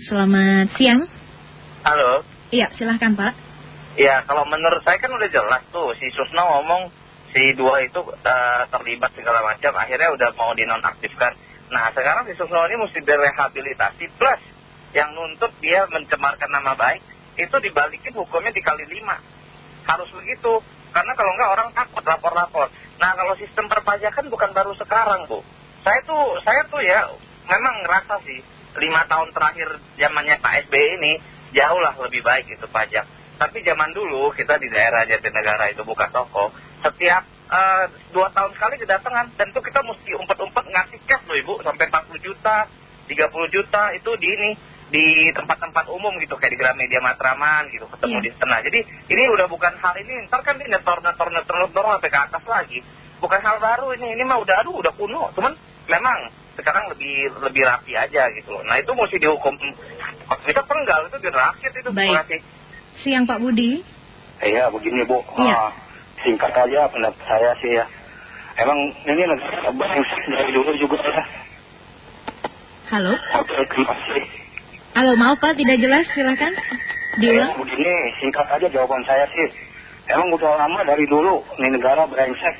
Selamat siang. Halo. Iya, silahkan Pak. Ya, kalau menurut saya kan udah jelas tuh, si Susno ngomong si dua itu uh, terlibat segala macam, akhirnya udah mau dinonaktifkan. Nah, sekarang si Susno ini mesti direhabilitasi, plus yang nuntut dia mencemarkan nama baik, itu dibalikin hukumnya dikali lima. Harus begitu, karena kalau enggak orang takut lapor-lapor. Nah, kalau sistem perpajakan bukan baru sekarang, Bu. Saya tuh, saya tuh ya, memang ngerasa sih, lima tahun terakhir zamannya Pak SBY ini, jauh lah lebih baik itu pajak. Tapi zaman dulu kita di daerah Jatinegara itu buka toko, setiap uh, dua tahun sekali kedatangan, tentu kita mesti umpet-umpet ngasih cash loh ibu, sampai 40 juta, 30 juta itu di ini, di tempat-tempat umum gitu, kayak di Gramedia Matraman gitu, ketemu Iya. di sana. Jadi ini udah bukan hal ini, ntar kan dia nyetor, nyetor, nyetor, nyetor sampai ke atas lagi. Bukan hal baru ini, ini mah udah aduh udah kuno, cuman memang sekarang lebih lebih rapi aja gitu loh. Nah itu mesti dihukum, bisa penggal itu dirakit itu. Baik. Kasih. Siang Pak Budi. Iya begini Bu, Iya. Ah, singkat aja pendapat saya sih ya. Emang ini negara dari dulu juga ya. Halo. Oke, terima kasih. Halo, maaf Pak, tidak jelas, silahkan. Diulang. Emang begini, singkat aja jawaban saya sih. Emang udah lama dari dulu ini negara brengsek.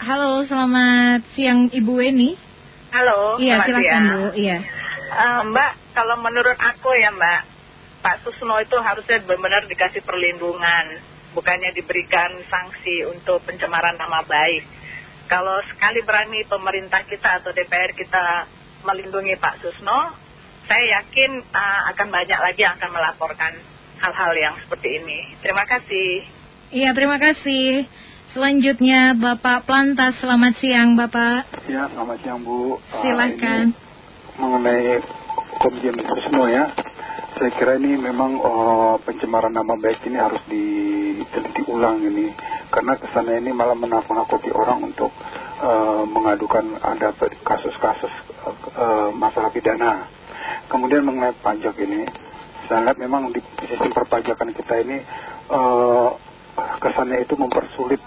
Halo, selamat siang Ibu Weni. Halo, Iya, siang. Bu. Iya. Eh, Mbak, kalau menurut aku ya Mbak, Pak Susno itu harusnya benar-benar dikasih perlindungan, bukannya diberikan sanksi untuk pencemaran nama baik. Kalau sekali berani pemerintah kita atau DPR kita melindungi Pak Susno, saya yakin eh, akan banyak lagi yang akan melaporkan hal-hal yang seperti ini. Terima kasih. Iya, terima kasih. Selanjutnya Bapak Plantas, selamat siang Bapak. Ya, selamat siang Bu. Ah, Silahkan. ini mengenai Komjen Susno ya, saya kira ini memang oh, pencemaran nama baik ini harus diteliti ulang ini. Karena kesannya ini malah menakut-nakuti orang untuk eh, mengadukan ada kasus-kasus eh, masalah pidana. Kemudian mengenai pajak ini, saya lihat memang di sistem perpajakan kita ini eh, kesannya itu mempersulit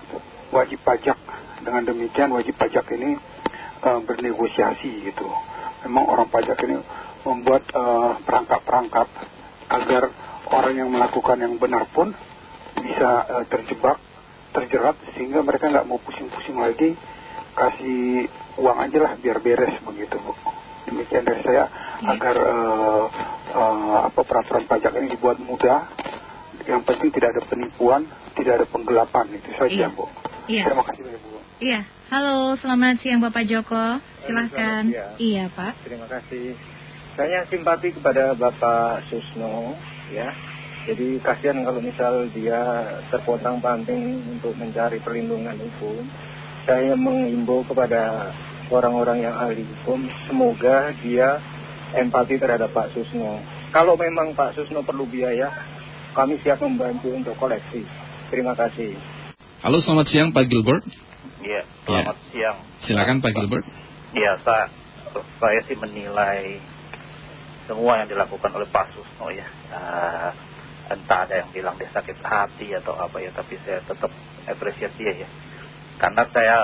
wajib pajak. Dengan demikian wajib pajak ini eh, bernegosiasi gitu. Memang orang pajak ini membuat eh, perangkap-perangkap agar orang yang melakukan yang benar pun bisa eh, terjebak, terjerat sehingga mereka nggak mau pusing-pusing lagi kasih uang aja lah biar beres begitu bu. Demikian dari saya agar eh, eh, apa peraturan pajak ini dibuat mudah. Yang penting tidak ada penipuan, tidak ada penggelapan itu saja Iya. bu. Iya. Terima kasih banyak bu. Iya. Halo, selamat siang Bapak Joko. Silahkan. selamat siang. Iya Pak. Terima kasih. Saya simpati kepada Bapak Susno, ya. Jadi kasihan kalau misal dia terpontang-panting untuk mencari perlindungan hukum. Saya mengimbau kepada orang-orang yang ahli hukum, semoga dia empati terhadap Pak Susno. Kalau memang Pak Susno perlu biaya, kami siap membantu untuk koleksi. Terima kasih. Halo, selamat siang Pak Gilbert. Iya, selamat siang. Silakan Pak Gilbert. Ya, saya, saya sih menilai semua yang dilakukan oleh Pak Susno ya. Eh, entah ada yang bilang dia sakit hati atau apa ya, tapi saya tetap apresiasi dia ya. Karena saya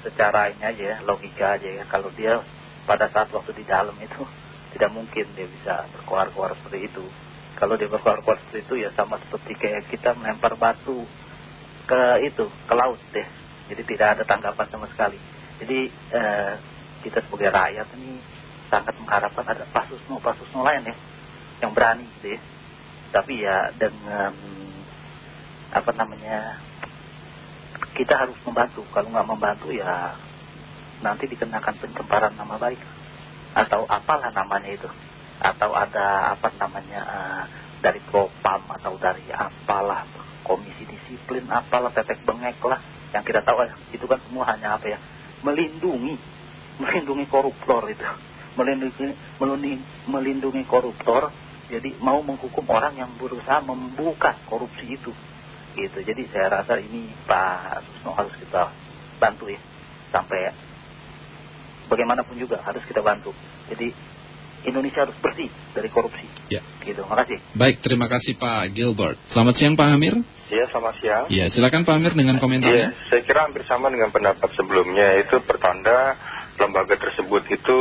secara ini aja ya, logika aja ya, kalau dia pada saat waktu di dalam itu tidak mungkin dia bisa berkoar-koar seperti itu. Kalau dia berkoar-koar seperti itu ya sama seperti kayak kita melempar batu ke itu, ke laut deh. Jadi tidak ada tanggapan sama sekali. Jadi eh, kita sebagai rakyat ini sangat mengharapkan ada Pak Susno, Pak Susno lain ya, yang berani gitu ya. Tapi ya dengan apa namanya kita harus membantu. Kalau nggak membantu ya nanti dikenakan pencemaran nama baik atau apalah namanya itu atau ada apa namanya eh, dari propam atau dari apalah komisi disiplin apalah tetek bengek lah. Yang kita tahu eh, itu kan semua hanya apa ya melindungi melindungi koruptor itu. Melindungi melindungi, melindungi koruptor. Jadi mau menghukum orang yang berusaha membuka korupsi itu. Gitu. Jadi saya rasa ini Pak Susno harus kita bantu ya sampai bagaimanapun juga harus kita bantu. Jadi Indonesia harus bersih dari korupsi Ya. gitu makasih Baik, terima kasih Pak Gilbert. Selamat siang Pak Amir. Ya, selamat siang. Ya, silakan Pak Amir dengan Iya, komentarnya. saya kira hampir sama dengan pendapat sebelumnya. Itu pertanda lembaga tersebut itu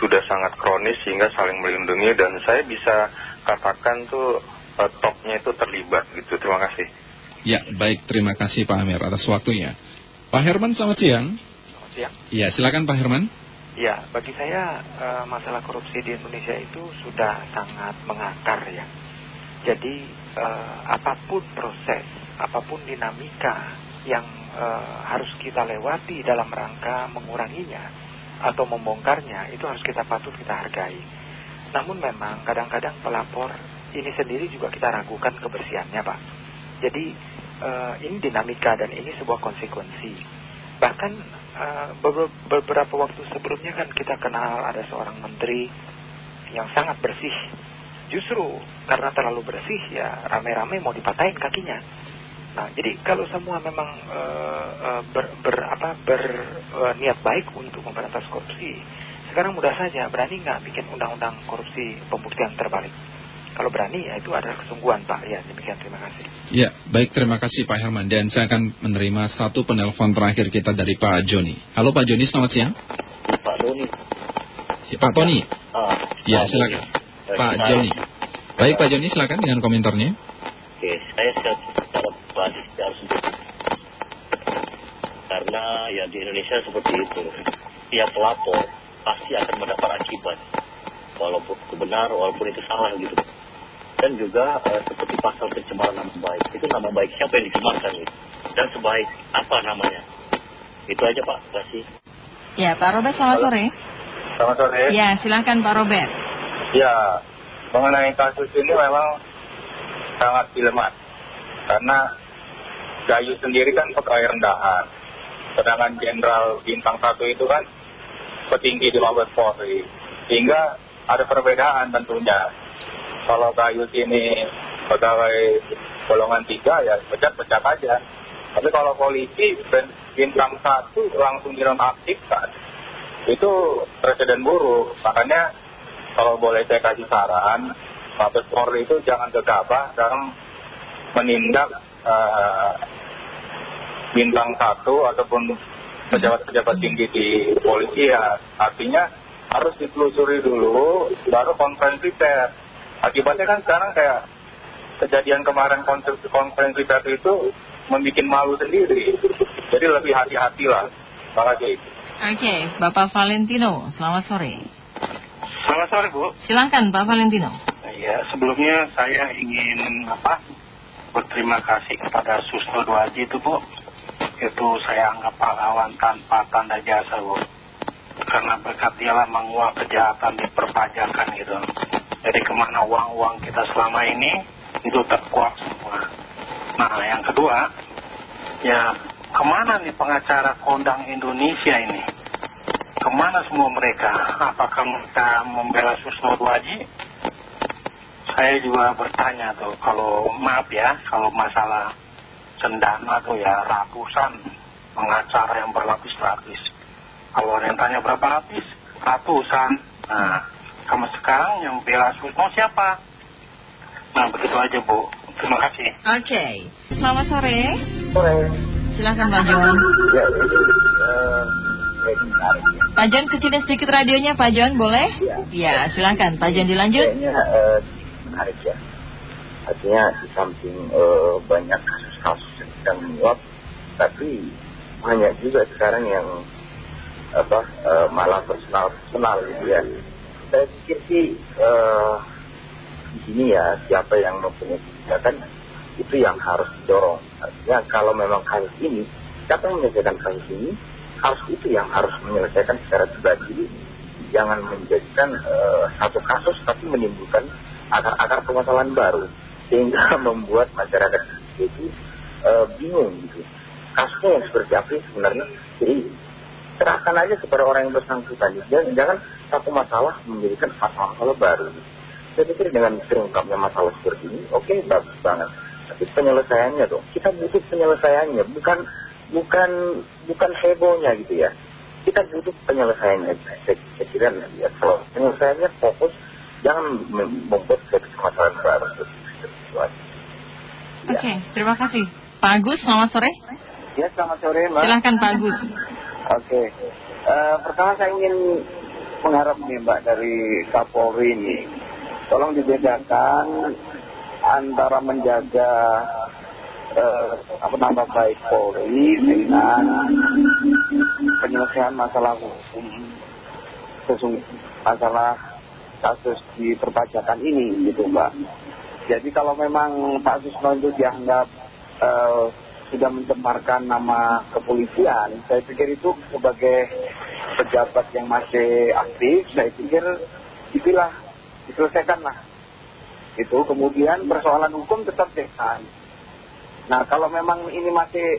sudah sangat kronis sehingga saling melindungi dan saya bisa katakan tuh uh, topnya itu terlibat gitu. Terima kasih. Ya, baik. Terima kasih Pak Amir atas waktunya. Pak Herman, selamat siang. Selamat siang. Ya, silakan Pak Herman. Ya, bagi saya uh, masalah korupsi di Indonesia itu sudah sangat mengakar ya. Jadi uh, apa pun proses, apa pun dinamika yang uh, harus kita lewati dalam rangka menguranginya atau membongkarnya, itu harus kita patut kita hargai. Namun memang kadang-kadang pelapor ini sendiri juga kita ragukan kebersihannya Pak. Jadi ini dinamika dan ini sebuah konsekuensi. Bahkan uh, beberapa waktu sebelumnya kan kita kenal ada seorang menteri yang sangat bersih. Justru karena terlalu bersih ya rame-rame mau dipatahin kakinya. Nah, jadi kalau semua memang uh, ber, ber, apa, berniat uh, baik untuk memberantas korupsi, sekarang mudah saja berani nggak bikin undang-undang korupsi pembuktian terbalik. Kalau berani ya itu adalah kesungguhan Pak. Ya demikian terima kasih. Ya baik terima kasih Pak Herman dan saya akan menerima satu penelpon terakhir kita dari Pak Joni. Halo Pak Joni selamat siang. Pak Doni. Ya, Pak Tony. Ah, ya silakan. Pak Joni. Baik Pak Joni silakan dengan komentarnya. Oke saya secara pribadi harus karena ya di Indonesia seperti itu. Tiap pelapor pasti akan mendapat akibat walaupun itu benar, walaupun itu salah gitu dan juga uh, seperti pasal pencemaran nama baik. Itu nama baik siapa yang dicemarkan gitu. dan sebaik apa namanya? Itu aja Pak. Terima kasih. Ya Pak Robert selamat Halo. sore. Selamat sore. Ya silahkan Pak Robert. Ya mengenai kasus ini memang sangat dilematis karena Gayu sendiri kan pegawai rendahan. Sedangkan Jenderal Bintang satu itu kan petinggi di Mabes Polri. Sehingga ada perbedaan tentunya kalau Gayus ini pegawai golongan tiga ya pecat-pecat aja. Tapi kalau polisi bintang satu langsung dinonaktifkan, itu presiden buruk. Makanya kalau boleh saya kasih saran, Mabes Polri itu jangan gegabah dalam menindak uh, bintang satu ataupun pejabat-pejabat tinggi di polisi ya. Artinya harus ditelusuri dulu, baru konferensi pers Akibatnya kan sekarang kayak kejadian kemarin konferensi pers itu membuat malu sendiri. Jadi lebih hati-hati lah. Terima kasih. Oke, Bapak Valentino, selamat sore. Selamat sore Bu. Silahkan Pak Valentino. Ya, sebelumnya saya ingin apa berterima kasih kepada Susno Duaji itu Bu. Itu saya anggap pahlawan tanpa tanda jasa Bu. Karena berkat dialah menguak kejahatan di perpajakan gitu. Jadi ke mana uang-uang kita selama ini itu terkuak semua. Nah yang kedua, ya ke mana nih pengacara kondang Indonesia ini? Ke mana semua mereka? Apakah mereka membela Susno Duaji? Saya juga bertanya tuh, kalau maaf ya, kalau masalah cendana tuh ya ratusan pengacara yang berlapis-lapis. Kalau ada yang tanya berapa lapis? Ratusan. Nah, sama sekarang yang bela Susno siapa? Nah begitu aja Bu. Terima kasih. Oke. Selamat sore. Sore. Silahkan Pak John. Ya, uh, Pak John kecilin sedikit radionya Pak John boleh? Ya. Ya silahkan Pak John dilanjut. Kayaknya uh, menarik ya. Artinya di samping uh, banyak kasus-kasus yang sedang menguap, tapi banyak juga sekarang yang apa uh, malah personal-personal gitu ya saya pikir sih uh, di sini ya siapa yang mempunyai kebijakan itu yang harus didorong. Artinya kalau memang kasus ini, siapa yang menyelesaikan kasus ini, harus itu yang harus menyelesaikan secara pribadi. Jangan menjadikan uh, satu kasus tapi menimbulkan akar-akar permasalahan baru. Sehingga membuat masyarakat itu uh, bingung gitu. Kasusnya yang seperti apa sebenarnya. Jadi serahkan aja kepada orang yang bersangkutan. Jangan, jangan satu masalah menjadikan masalah-masalah baru. Saya pikir dengan terungkapnya masalah seperti ini, oke okay, bagus banget. Tapi penyelesaiannya dong, kita butuh penyelesaiannya, bukan bukan bukan hebohnya gitu ya. Kita butuh penyelesaiannya. Saya, saya kira ya, kalau penyelesaiannya fokus, jangan membuat satu masalah baru. Ya. Oke, okay, terima kasih. Pak Agus, selamat sore. Ya, selamat sore, Mbak. Silahkan Pak Agus. Oke. Eh, pertama saya ingin mengharap nih Mbak dari Kapolri ini. Tolong dibedakan antara menjaga eh, apa nama baik Polri dengan penyelesaian masalah hukum masalah kasus di perpajakan ini gitu Mbak. Jadi kalau memang Pak Susno itu dianggap eh, sudah mencemarkan nama kepolisian, saya pikir itu sebagai pejabat yang masih aktif, saya pikir itulah diselesaikanlah. Itu kemudian persoalan hukum tetap jalan. Nah kalau memang ini masih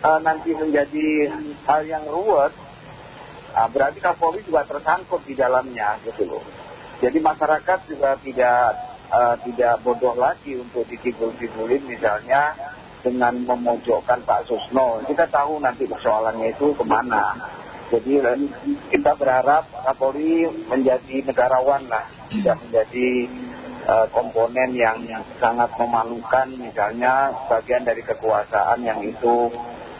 eh, nanti menjadi hal yang ruwet, ah, berarti Kapolri juga tersangkut di dalamnya gitu loh. Jadi masyarakat juga tidak eh, tidak bodoh lagi untuk dikibul-kibulin misalnya dengan memojokkan Pak Susno. Kita tahu nanti persoalannya itu ke mana. Jadi eh, kita berharap Kapolri menjadi negarawan lah, tidak menjadi eh, komponen yang sangat memalukan misalnya bagian dari kekuasaan yang itu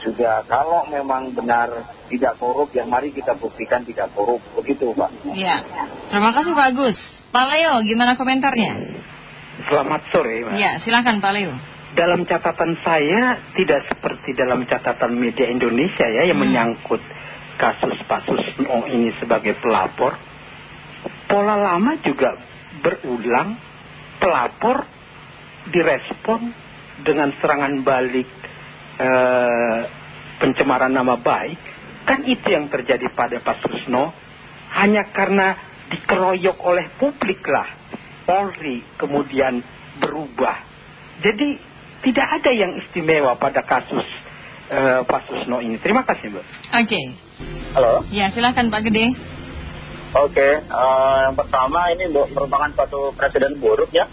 sudah kalau memang benar tidak korup ya mari kita buktikan tidak korup begitu Pak. Iya. Terima kasih Pak Agus. Pak Leo, gimana komentarnya? Selamat sore, Mas. Iya, silakan Pak Leo. Dalam catatan saya, tidak seperti dalam catatan media Indonesia ya, yang menyangkut kasus Pak Susno ini sebagai pelapor. Pola lama juga berulang, pelapor direspon dengan serangan balik eh, pencemaran nama baik. Kan itu yang terjadi pada Pak Susno, hanya karena dikeroyok oleh publik lah. Polri kemudian berubah. Jadi tidak ada yang istimewa pada kasus eh, Pak Susno ini. Terima kasih, Mbak. Oke. Halo. Ya, silakan Pak Gede. Oke, eh, yang pertama ini bu- merupakan suatu presiden buruk ya.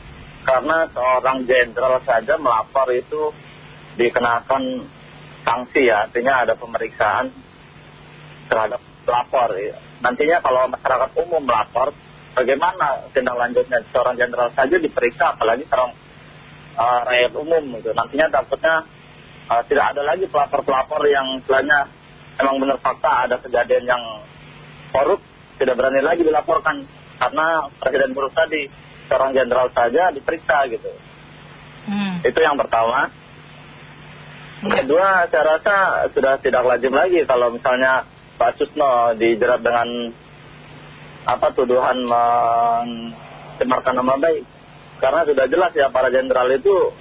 Karena seorang jenderal saja melapor itu dikenakan sanksi ya. Artinya ada pemeriksaan terhadap pelapor. ya. Nantinya kalau masyarakat umum melapor, bagaimana tindak lanjutnya seorang jenderal saja diperiksa, apalagi seorang eh, rakyat umum gitu. Nantinya takutnya eh, tidak ada lagi pelapor-pelapor yang istilahnya emang benar fakta ada kejadian yang korup tidak berani lagi dilaporkan karena presiden buruk tadi seorang jenderal saja diperiksa gitu. Hmm. Itu yang pertama. Kedua, saya rasa sudah tidak lazim lagi kalau misalnya Pak Susno dijerat dengan apa tuduhan mencemarkan nama baik. Karena sudah jelas ya para jenderal itu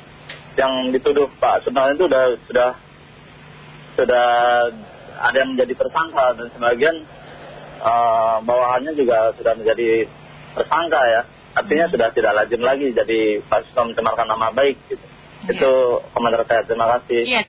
yang dituduh Pak Susno itu sudah sudah sudah ada yang menjadi tersangka dan sebagian eh, bawahannya juga sudah menjadi tersangka ya. Artinya sudah tidak lazim lagi jadi Pak Susno mencemarkan nama baik gitu. Itu komentar saya. Terima kasih. Iya.